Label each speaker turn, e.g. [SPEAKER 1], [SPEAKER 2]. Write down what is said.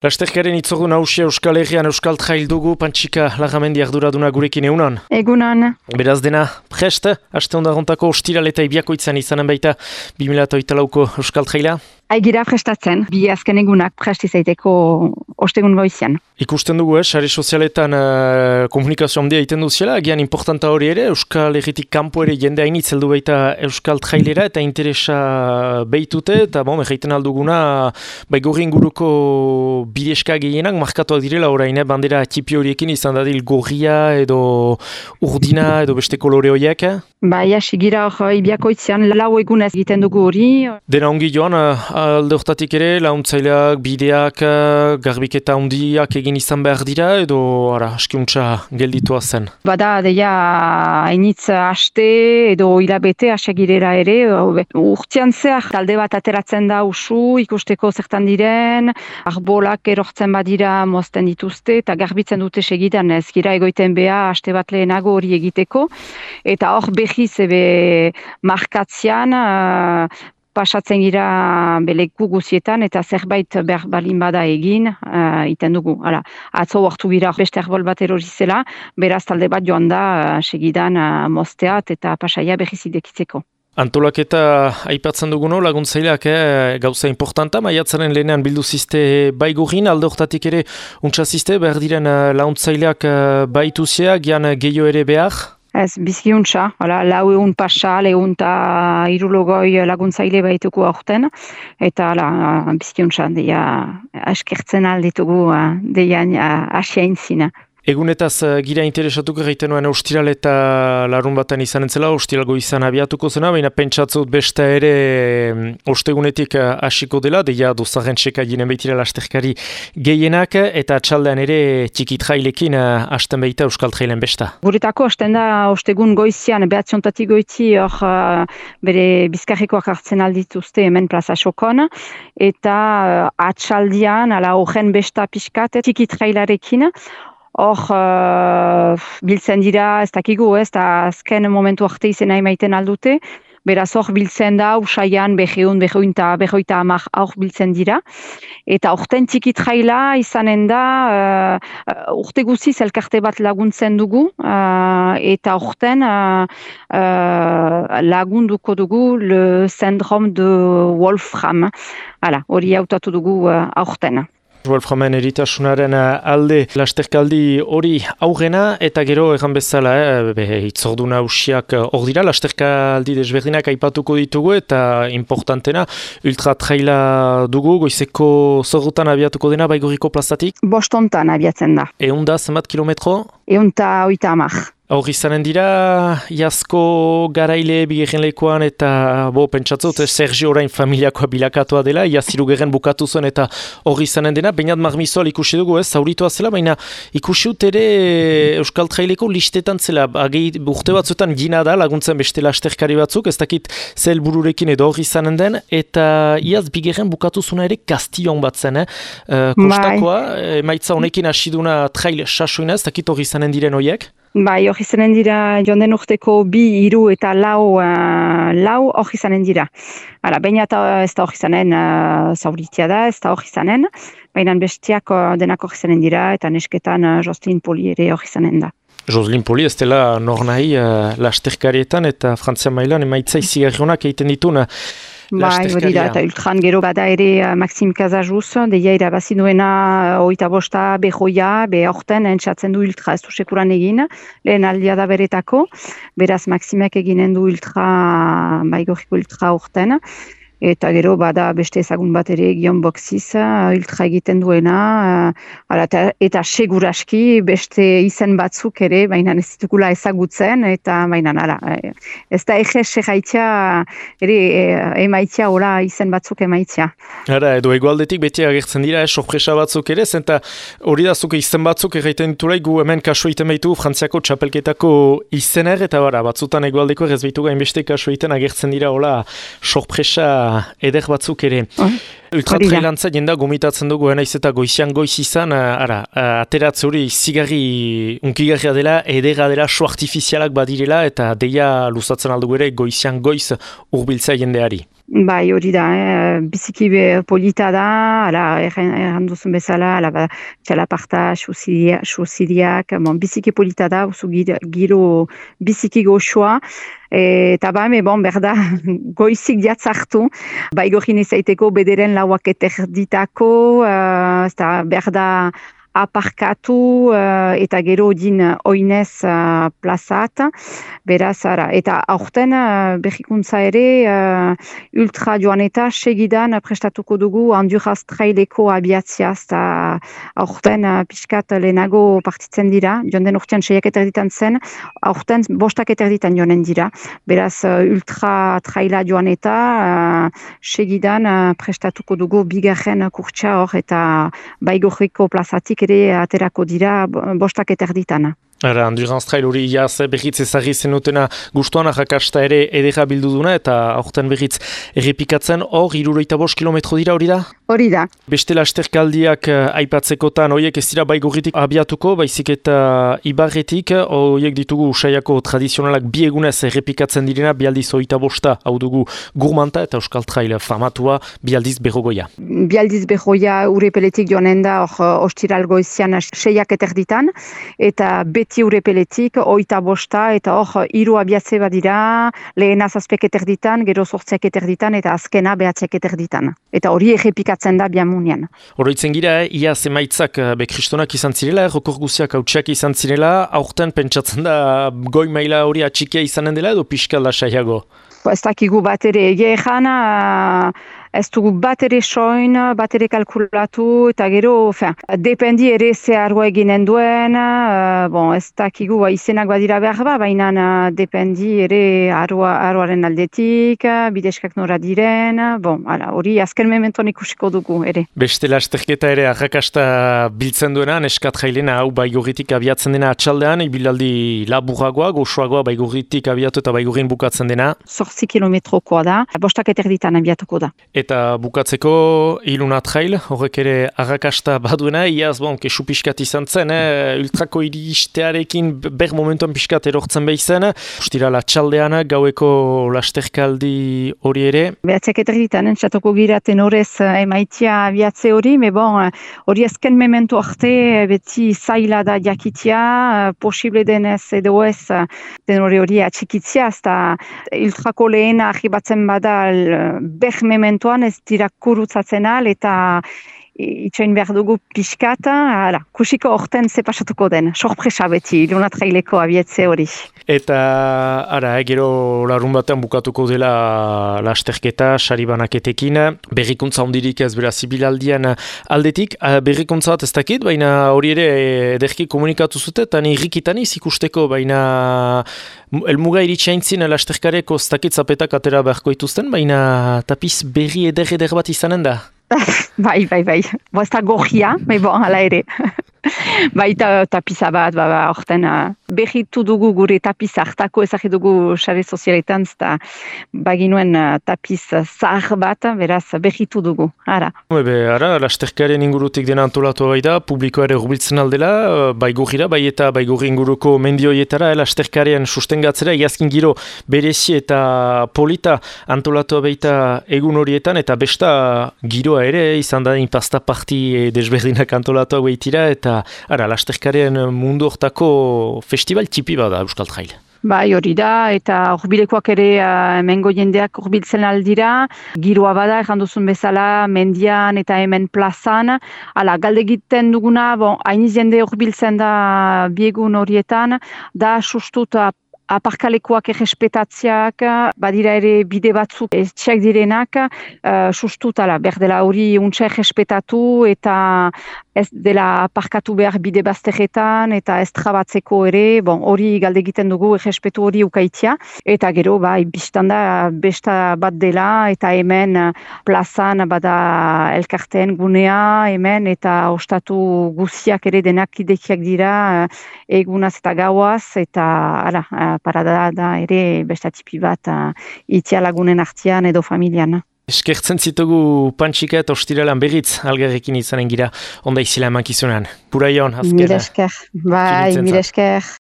[SPEAKER 1] Lasterkaren itzogu nausia Euskal Herrian Euskal Trail dugu, Pantsika Lagamendi arduraduna gurekin egunan.
[SPEAKER 2] Egunan.
[SPEAKER 1] Beraz dena, prest, haste ondagontako ostiral eta ibiakoitzan izanen baita 2008 lauko Euskal Traila?
[SPEAKER 2] Aigira prestatzen, bi azken egunak presti zaiteko ostegun goizian.
[SPEAKER 1] Ikusten dugu, eh, sare sozialetan uh, komunikazio handia egiten duziela, agian importanta hori ere, Euskal Herritik kanpo ere jende hainitz heldu baita Euskal Trailera eta interesa behitute, eta bon, egiten alduguna, bai gorri inguruko bideska gehienak markatuak direla orain, eh, bandera tipi horiekin izan dadil gorria edo urdina edo beste kolore horiek. Eh?
[SPEAKER 2] Bai, asigira hori ibiakoitzean lau egunez egiten dugu hori.
[SPEAKER 1] Dena ongi joan, alde hortatik ere, launtzaileak, bideak, garbiketa handiak egin izan behar dira, edo ara, askiuntza gelditua zen?
[SPEAKER 2] Bada, deia, hainitz haste edo hilabete asegirera ere, urtean zehar, talde bat ateratzen da usu, ikusteko zertan diren, arbolak erortzen badira mozten dituzte, eta garbitzen dute segidan ez, gira egoiten beha, haste bat lehenago hori egiteko, eta hor behiz ebe markatzean, pasatzen gira beleku guzietan eta zerbait behar balin bada egin uh, iten dugu. Hala, atzo hartu gira beste erbol bat erorizela, beraz talde bat joan da uh, segidan uh, mozteat eta pasaia behiz idekitzeko.
[SPEAKER 1] Antolak eta aipatzen duguno laguntzaileak eh, gauza importanta, maiatzaren lehenean bildu ziste baigurin, alde hortatik ere untsa behar diren uh, laguntzaileak uh, baituzea, gian gehiago ere behar?
[SPEAKER 2] Ez, bizkiuntza, lau egun pasa, lehun eta irulogoi laguntzaile baituko aurten, eta la, bizkiuntza, deia, askertzen alditugu, deia, asiain zina.
[SPEAKER 1] Egunetaz uh, gira interesatuko egiten nuen ostiral eta larun baten izan entzela, ostiralgo izan abiatuko zena, baina pentsatzut beste ere um, ostegunetik uh, hasiko dela, deia dozaren txeka ginen behitira lasterkari gehienak, eta txaldean ere txikit jailekin uh, hasten behita Euskal Trailen besta.
[SPEAKER 2] Guretako hasten da ostegun goizian, behatziontatik goitzi hor bere bizkarrikoak hartzen aldituzte hemen plaza sokon, eta atxaldian, ala horren besta pixkat, txikit jailarekin, hor uh, biltzen dira, ez dakigu, ez da azken momentu arte izena emaiten aldute, beraz hor biltzen da, usaian beheun, beheun eta behoita amak hor biltzen dira. Eta horten txikit jaila izanen da, uh, urte guziz elkarte bat laguntzen dugu, uh, eta horten uh, uh, lagunduko dugu le syndrom de Wolfram. Hala, hori hautatu dugu uh, horten.
[SPEAKER 1] Wolframen eritasunaren eh, alde lasterkaldi hori aurrena eta gero egan bezala eh, be, itzorduna usiak eh, hor dira lasterkaldi desberdinak aipatuko ditugu eta importantena ultra traila dugu goizeko zorrutan abiatuko dena baigoriko plazatik?
[SPEAKER 2] Bostontan abiatzen da.
[SPEAKER 1] Eunda zenbat kilometro?
[SPEAKER 2] Eunda oita amak.
[SPEAKER 1] Hor izanen dira, jasko garaile bigarren lekuan eta bo, pentsatzot, Sergio orain familiakoa bilakatua dela, jaziru geren bukatu zuen eta hor izanen dena, bainat marmizoal ikusi dugu ez, zauritua zela, baina ikusi dut ere Euskal Traileko listetan zela, agei urte batzutan gina da laguntzen beste lasterkari batzuk, ez dakit zel bururekin edo hor izanen den, eta iaz bigarren bukatu zuen ere kastion bat zen, eh? Uh, kostakoa, emaitza honekin asiduna trail sasoina, ez dakit hor izanen diren horiek?
[SPEAKER 2] Bai, hori zanen dira joan den urteko bi, hiru eta lau, uh, lau hori zanen dira. Hala, baina eta ez da hori zanen uh, zauritia da, ez da hori zanen, baina bestiak uh, denak hori zanen dira eta nesketan uh, Jostin Poli ere hori zanen da.
[SPEAKER 1] Joslin Poli ez dela nor nahi uh, lasterkarietan eta Frantzia mailan emaitza honak egiten dituna.
[SPEAKER 2] Bai, hori da, eta ultran gero bada ere uh, Maxim Kazajuz, deia irabazi duena uh, oita bosta behoia, be horten entzatzen du ultra ez du sekuran egin, lehen aldia da beretako, beraz Maximek eginen du ultra, bai gorriko ultra horten, eta gero bada beste ezagun bat ere gion boxiz ultra egiten duena ala, eta, eta seguraski beste izen batzuk ere baina ez ditukula ezagutzen eta baina ala, e, ez da ege segaitzia ere e, emaitzia ora izen batzuk emaitzia
[SPEAKER 1] Ara, edo egualdetik beti agertzen dira eh, sorpresa batzuk ere zenta hori da zuke izen batzuk egiten ditulai gu hemen kasu egiten behitu frantziako txapelketako izener eta bara, batzutan egualdeko ez gainbeste kasu egiten agertzen dira hola sorpresa eder batzuk ere. Ultratrailantza jenda gomitatzen dugu naiz eta goizian goiz izan, eh, ara, eh, ateratze hori zigarri unkigarria dela, edera dela, so artifizialak badirela, eta deia luzatzen aldugu ere goizian goiz urbiltza jendeari.
[SPEAKER 2] Bai, hori da, eh? biziki polita da, ala, erran duzun bezala, ala, ba, txalaparta, xusiriak, bon, biziki polita da, usu giro biziki goxoa, eta ba, me bon, berda, goizik diatzartu, ba, igorri nezaiteko bederen lauak eterditako, uh, eta berda, aparkatu uh, eta gero din oinez uh, plazat, beraz, ara. eta aurten uh, behikuntza ere uh, ultra joan eta segidan prestatuko dugu anduraz traileko abiatziaz, eta aurten uh, pixkat lehenago partitzen dira, joan den urtean seiak eterditan zen, aurten bostak eterditan joanen dira, beraz uh, ultra traila joan eta uh, segidan uh, prestatuko dugu bigarren kurtsa hor eta baigorriko plazatik ere aterako dira bostak eta erditana.
[SPEAKER 1] Ara, Andurance Trail hori jaz behitz ezagri zenutena gustuan ahakasta ere edera bildu duna eta aurten behitz errepikatzen hor, iruroita bost kilometro dira hori da?
[SPEAKER 2] Hori da.
[SPEAKER 1] Beste lasterkaldiak uh, aipatzekotan horiek ez dira baigurritik abiatuko, baizik eta ibarretik, horiek ditugu usaiako tradizionalak biegunez errepikatzen direna, bialdiz oita bosta, hau dugu gurmanta eta Euskal Trail famatua, bialdiz behogoia.
[SPEAKER 2] Bialdiz behogoia urepeletik joanen da, hor ostiralgo izian seiak eterditan, eta beti beti urepeletik, oita bosta, eta hor, hiru abiatze badira, lehena zazpek eterditan, gero sortzeak eterditan, eta azkena behatzeak eterditan. Eta hori egepikatzen da biamunian.
[SPEAKER 1] Horoitzen gira, eh? ia zemaitzak eh, be kristonak izan zirela, errokor guziak hautsiak izan zirela, aurten pentsatzen da goi maila hori atxikia izanen dela edo pixka da saiago?
[SPEAKER 2] Ez dakigu bat ere, ez dugu bat ere soin, bat ere kalkulatu, eta gero, fin, dependi ere ze argoa eginen duen, uh, bon, ez dakigu ba, izenak badira behar ba, baina uh, dependi ere arroa, arroaren aldetik, bideskak nora diren, bon, ala, hori azken mementon ikusiko dugu ere.
[SPEAKER 1] Beste lasterketa ere arrakasta biltzen duena, neskat jailena hau baigurritik abiatzen dena atxaldean, ibilaldi laburagoa, goxoagoa baigurritik abiatu eta baigurin bukatzen dena.
[SPEAKER 2] Zortzi kilometrokoa da, bostak eterditan abiatuko da.
[SPEAKER 1] Eta bukatzeko iluna trail, horrek ere arrakasta baduena, iaz bon, kesu piskat izan zen, eh? ultrako iristearekin ber momentuan piskat erortzen behi zen, ustira la txaldean gaueko lasterkaldi hori ere.
[SPEAKER 2] Behatzek eterritan, entzatoko giraten horrez eh, emaitia biatze hori, me bon, hori azken mementu arte beti zaila da jakitia, posible denez edo ez den hori hori atxikitzia, eta ultrako lehena ahibatzen bada ber mementu ez dira kurutzatzen al eta itxoin behar dugu pixkata, ala, kusiko orten ze pasatuko den, sorpresa beti, lunatraileko abietze hori.
[SPEAKER 1] Eta, ara, eh, gero larun batean bukatuko dela lasterketa, sari banaketekin, berrikuntza ondirik ez bera zibilaldian aldetik, eh, berrikuntza ez dakit, baina hori ere ederki komunikatu zute, eta irrikitan ikusteko, baina elmuga iritsaintzin lasterkareko ez dakit zapetak atera beharko ituzten, baina tapiz berri eder eder bat izanen da.
[SPEAKER 2] bai, bai, bai. Bo, ez da gorria, me bon, ala ere. Baita tapisa bat, ba, ba, orten, uh, behitu dugu gure tapiz hartako ezagit dugu sare sozialetan, eta baginuen uh, tapiz zahar bat, beraz, behitu dugu, ara.
[SPEAKER 1] Ebe, ara, lasterkaren ingurutik dena antolatu bai da, publikoare urbiltzen aldela, uh, bai gurira, bai eta bai gurri inguruko mendioietara, eh, lasterkaren sustengatzera, iazkin giro berezi eta polita antolatu baita egun horietan, eta besta giroa ere, izan da, inpasta parti desberdinak antolatu baitira, eta eta ara, lasterkaren mundu hortako festival tipi bada Euskal Trail.
[SPEAKER 2] Bai, hori da, eta horbilekoak ere uh, hemengo jendeak horbiltzen aldira, giroa bada, ekan duzun bezala, mendian eta hemen plazan, ala, galde egiten duguna, bon, hain jende horbiltzen da biegun horietan, da sustuta aparkalekoak errespetatziak, badira ere bide batzuk etxeak direnak, uh, sustutala, berdela hori untsa errespetatu eta ez dela aparkatu behar bide bazteretan eta ez trabatzeko ere, bon, hori galde egiten dugu errespetu hori ukaitia. Eta gero, bai, biztanda besta bat dela eta hemen plazan bada elkarteen gunea, hemen eta ostatu guziak ere denak idekiak dira egunaz eta gauaz eta ara, parada da ere bestatipi bat uh, itia lagunen artian edo familian.
[SPEAKER 1] Eskertzen zitugu pantxika eta ostiralan berriz algarrekin izanen gira onda izila eman kizunan. Pura
[SPEAKER 2] Miresker, bai, miresker.